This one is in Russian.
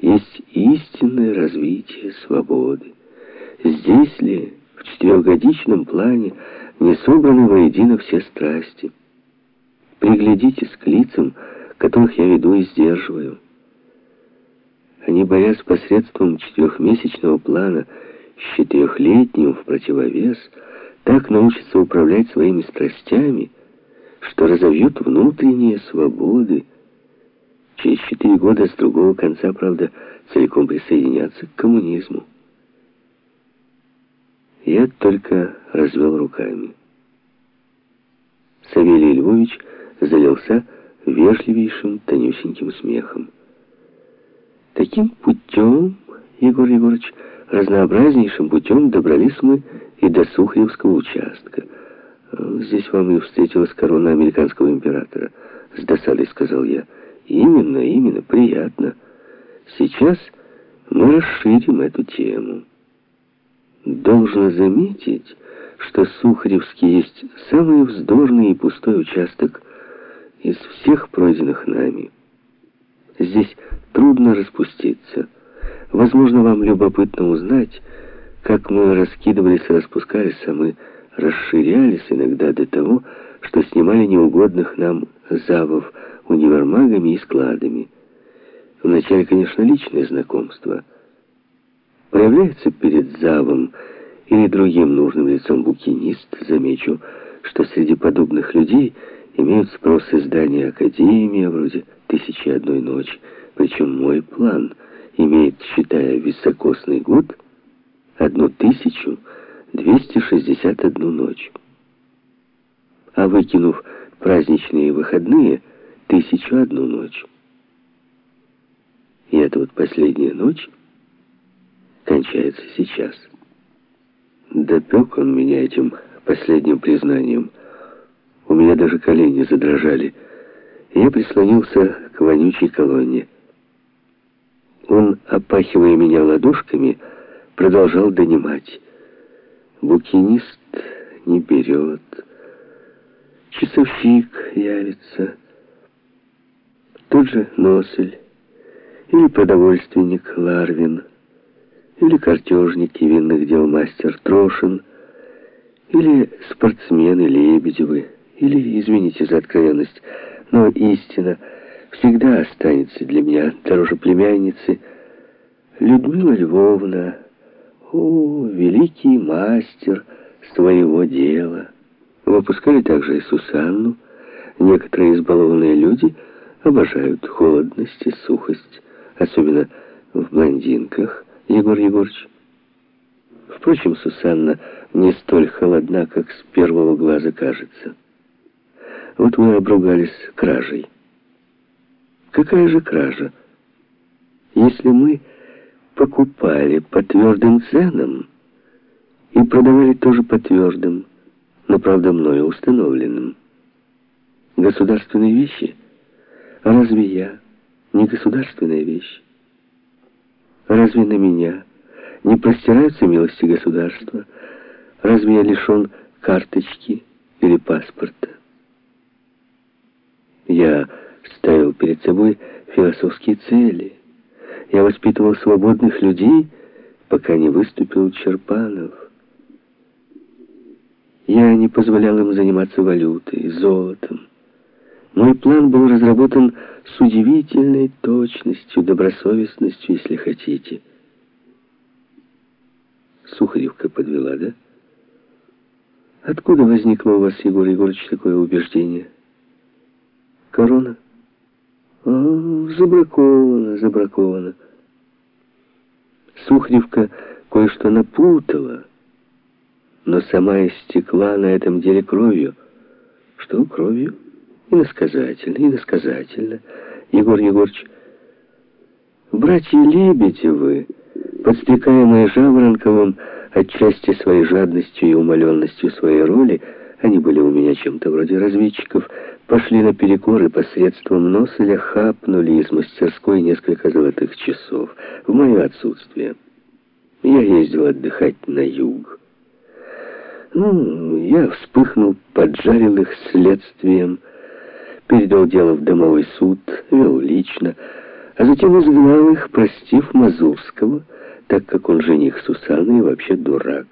есть истинное развитие свободы. Здесь ли, в четырехгодичном плане, не собраны воедино все страсти? Приглядитесь к лицам, которых я веду и сдерживаю. Они, борясь посредством четырехмесячного плана с четырехлетним в противовес, так научатся управлять своими страстями, что разовьют внутренние свободы. Через четыре года с другого конца, правда, целиком присоединятся к коммунизму. Я только развел руками. Савелий Львович залился вежливейшим, тонюсеньким смехом. Таким путем, Егор Егорович, разнообразнейшим путем добрались мы и до Сухаревского участка. Здесь вам и встретилась корона американского императора. С досадой сказал я. Именно, именно, приятно. Сейчас мы расширим эту тему. Должно заметить, что Сухаревский есть самый вздорный и пустой участок из всех пройденных нами. Здесь трудно распуститься. Возможно, вам любопытно узнать, как мы раскидывались и распускались, а мы расширялись иногда до того, что снимали неугодных нам завов универмагами и складами. Вначале, конечно, личное знакомство. Появляется перед завом или другим нужным лицом букинист, замечу, что среди подобных людей имеют спрос издания Академия, вроде «Тысячи одной ночи», причем мой план имеет, считая високосный год, одну тысячу 261 ночь. А выкинув праздничные выходные, тысячу одну ночь. И эта вот последняя ночь кончается сейчас. Допек он меня этим последним признанием. У меня даже колени задрожали. Я прислонился к вонючей колонне. Он, опахивая меня ладошками, продолжал донимать. Букинист не берет. Часовщик явится. Тут же Носель. Или продовольственник Ларвин. Или картежник и винных дел мастер Трошин. Или спортсмены Лебедевы. Или, извините за откровенность, но истина всегда останется для меня дороже племянницы Людмила Львовна. О, великий мастер своего дела. Выпускали также и Сусанну. Некоторые избалованные люди обожают холодность и сухость, особенно в блондинках, Егор Егорович. Впрочем, Сусанна не столь холодна, как с первого глаза кажется. Вот мы обругались кражей. Какая же кража? Если мы покупали по твердым ценам и продавали тоже по твердым, но, правда, мною установленным. Государственные вещи? Разве я не государственная вещь? Разве на меня не простираются милости государства? Разве я лишен карточки или паспорта? Я ставил перед собой философские цели. Я воспитывал свободных людей, пока не выступил Черпанов. Я не позволял им заниматься валютой, золотом. Мой план был разработан с удивительной точностью, добросовестностью, если хотите. Сухаревка подвела, да? Откуда возникло у вас, Егор Егорович, такое убеждение? Корона? А, забраковано, забраковано. Сухаревка кое-что напутала, но сама истекла на этом деле кровью. Что кровью? Иносказательно, иносказательно. Егор Егорович, братья Лебедевы, подстрекаемые Жаворонковым отчасти своей жадностью и умоленностью своей роли, они были у меня чем-то вроде разведчиков, пошли на перекор и посредством носеля хапнули из мастерской несколько золотых часов в мое отсутствие. Я ездил отдыхать на юг. Ну, я вспыхнул, поджарил их следствием, передал дело в домовой суд, вел лично, а затем изгнал их, простив Мазурского, так как он жених Сусаны и вообще дурак.